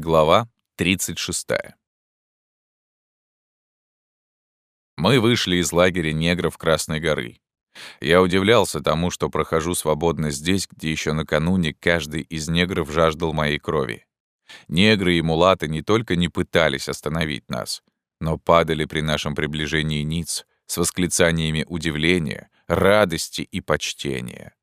Глава 36. Мы вышли из лагеря негров Красной горы. Я удивлялся тому, что прохожу свободно здесь, где еще накануне каждый из негров жаждал моей крови. Негры и мулаты не только не пытались остановить нас, но падали при нашем приближении ниц с восклицаниями удивления, радости и почтения.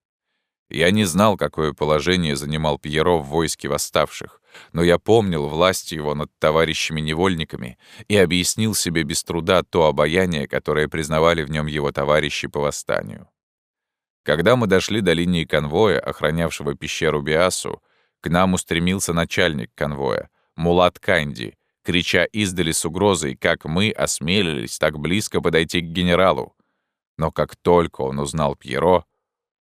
Я не знал, какое положение занимал Пьеро в войске восставших, но я помнил власть его над товарищами-невольниками и объяснил себе без труда то обаяние, которое признавали в нем его товарищи по восстанию. Когда мы дошли до линии конвоя, охранявшего пещеру Биасу, к нам устремился начальник конвоя, Мулат Канди, крича издали с угрозой, как мы осмелились так близко подойти к генералу. Но как только он узнал Пьеро,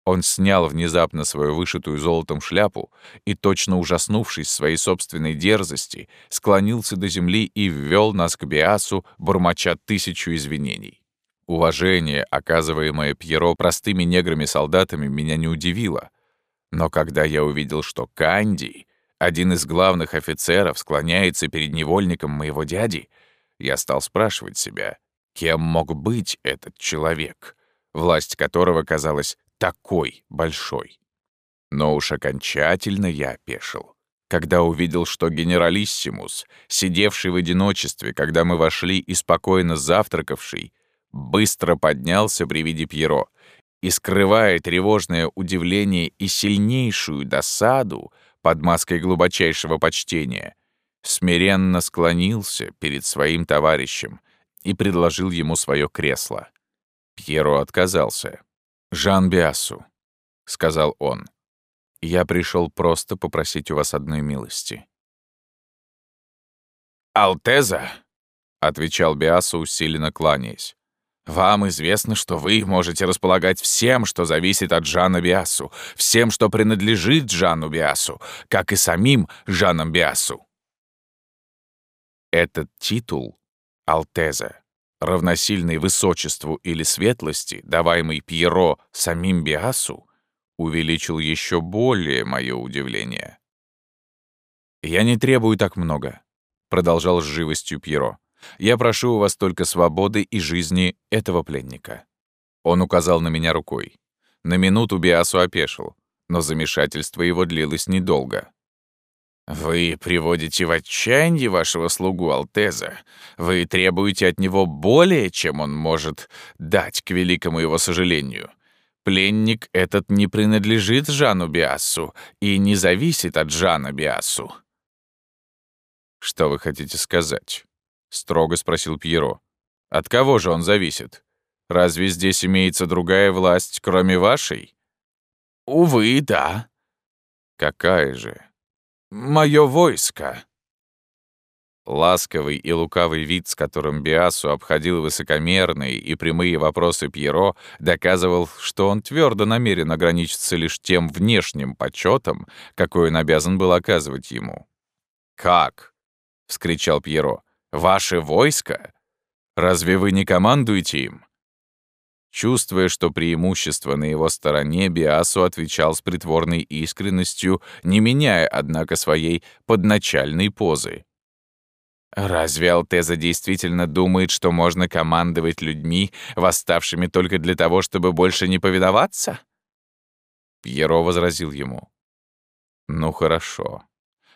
он снял внезапно свою вышитую золотом шляпу и, точно ужаснувшись своей собственной дерзости, склонился до земли и ввел нас к Биасу, бормоча тысячу извинений. Уважение, оказываемое Пьеро простыми неграми-солдатами, меня не удивило. Но когда я увидел, что Канди, один из главных офицеров, склоняется перед невольником моего дяди, я стал спрашивать себя, кем мог быть этот человек, власть которого, казалось, такой большой. Но уж окончательно я опешил, когда увидел, что генералиссимус, сидевший в одиночестве, когда мы вошли и спокойно завтракавший, быстро поднялся при виде Пьеро и, скрывая тревожное удивление и сильнейшую досаду под маской глубочайшего почтения, смиренно склонился перед своим товарищем и предложил ему свое кресло. Пьеро отказался. «Жан Биасу», — сказал он, — «я пришел просто попросить у вас одной милости». «Алтеза», — отвечал Биасу, усиленно кланяясь, «вам известно, что вы можете располагать всем, что зависит от Жана Биасу, всем, что принадлежит Жану Биасу, как и самим Жаном Биасу». Этот титул, Алтеза, равносильный высочеству или светлости, даваемый Пьеро самим Биасу, увеличил еще более мое удивление. «Я не требую так много», — продолжал с живостью Пьеро. «Я прошу у вас только свободы и жизни этого пленника». Он указал на меня рукой. На минуту Биасу опешил, но замешательство его длилось недолго. «Вы приводите в отчаяние вашего слугу Алтеза. Вы требуете от него более, чем он может дать, к великому его сожалению. Пленник этот не принадлежит Жану Биасу и не зависит от Жана Биасу». «Что вы хотите сказать?» — строго спросил Пьеро. «От кого же он зависит? Разве здесь имеется другая власть, кроме вашей?» «Увы, да». «Какая же?» Мое войско». Ласковый и лукавый вид, с которым Биасу обходил высокомерные и прямые вопросы Пьеро, доказывал, что он твердо намерен ограничиться лишь тем внешним почетом, какой он обязан был оказывать ему. «Как?» — вскричал Пьеро. «Ваше войско? Разве вы не командуете им?» Чувствуя, что преимущество на его стороне, Биасу отвечал с притворной искренностью, не меняя, однако, своей подначальной позы. «Разве Алтеза действительно думает, что можно командовать людьми, восставшими только для того, чтобы больше не повиноваться?» Пьеро возразил ему. «Ну хорошо.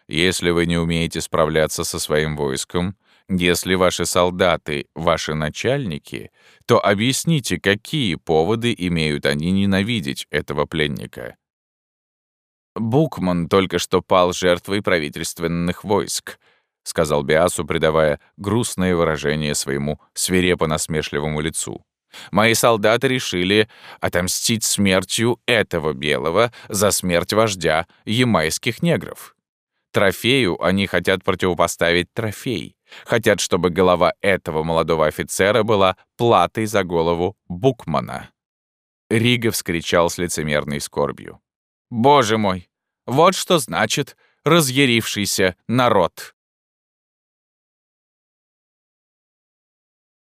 Если вы не умеете справляться со своим войском, если ваши солдаты — ваши начальники, то объясните, какие поводы имеют они ненавидеть этого пленника. «Букман только что пал жертвой правительственных войск», — сказал Биасу, придавая грустное выражение своему свирепо-насмешливому лицу. «Мои солдаты решили отомстить смертью этого белого за смерть вождя ямайских негров. Трофею они хотят противопоставить трофей. Хотят, чтобы голова этого молодого офицера была платой за голову Букмана. Рига вскричал с лицемерной скорбью. «Боже мой! Вот что значит разъярившийся народ!»